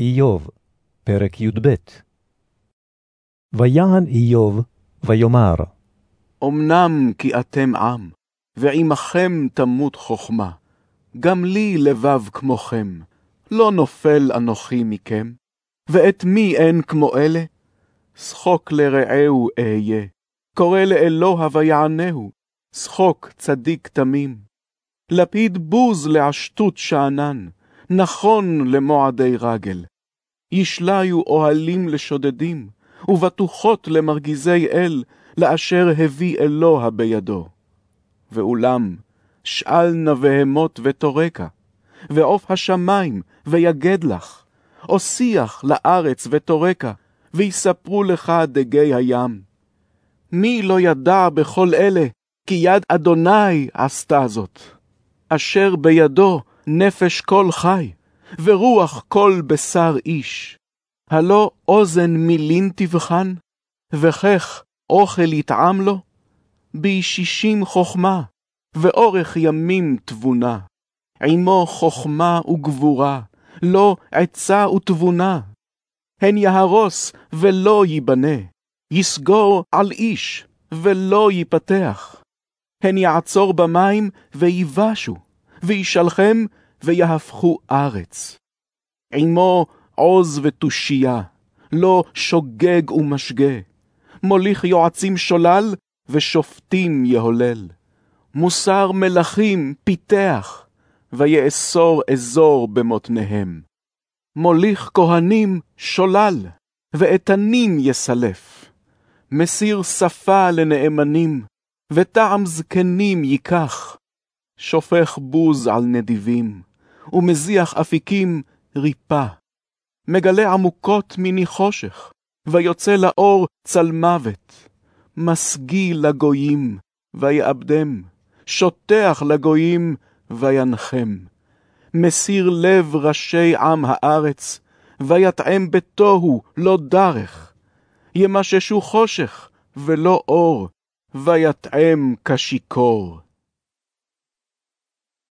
איוב, פרק י"ב ויען איוב, ויאמר, אמנם כי אתם עם, ועמכם תמות חכמה, גם לי לבב כמוכם, לא נופל אנוכי מכם, ואת מי אין כמו אלה? שחוק לרעהו אהיה, קורא לאלוה ויענהו, שחוק צדיק תמים. לפיד בוז לעשתות שאנן, נכון למועדי רגל. ישליו אוהלים לשודדים, ובטוחות למרגיזי אל, לאשר הביא אלוה בידו. ואולם, שאל נא בהמות ותורקה, ועוף השמיים ויגד לך, או שיח לארץ ותורקה, ויספרו לך דגי הים. מי לא ידע בכל אלה, כי יד אדוני עשתה זאת, אשר בידו נפש כל חי, ורוח כל בשר איש. הלא אוזן מילין תבחן, וכך אוכל יטעם לו? בישישים חכמה, ואורך ימים תבונה. עמו חכמה וגבורה, לא עצה ותבונה. הן יהרוס ולא ייבנה, יסגור על איש ולא ייפתח. הן יעצור במים ויבשו, וישלחם ויהפכו ארץ. עמו עוז ותושייה, לא שוגג ומשגה, מוליך יועצים שולל, ושופטים יהולל. מוסר מלכים פיתח, ויאסור אזור במותניהם. מוליך כהנים שולל, ואיתנים יסלף. מסיר שפה לנאמנים, וטעם זקנים ייקח. שופך בוז על נדיבים, ומזיח אפיקים ריפה. מגלה עמוקות מני חושך, ויוצא לאור צל מוות. משגיא לגויים, ויעבדם, שוטח לגויים, וינחם. מסיר לב ראשי עם הארץ, ויטעם בתוהו לא דרך. ימששו חושך ולא אור, ויטעם כשיכור.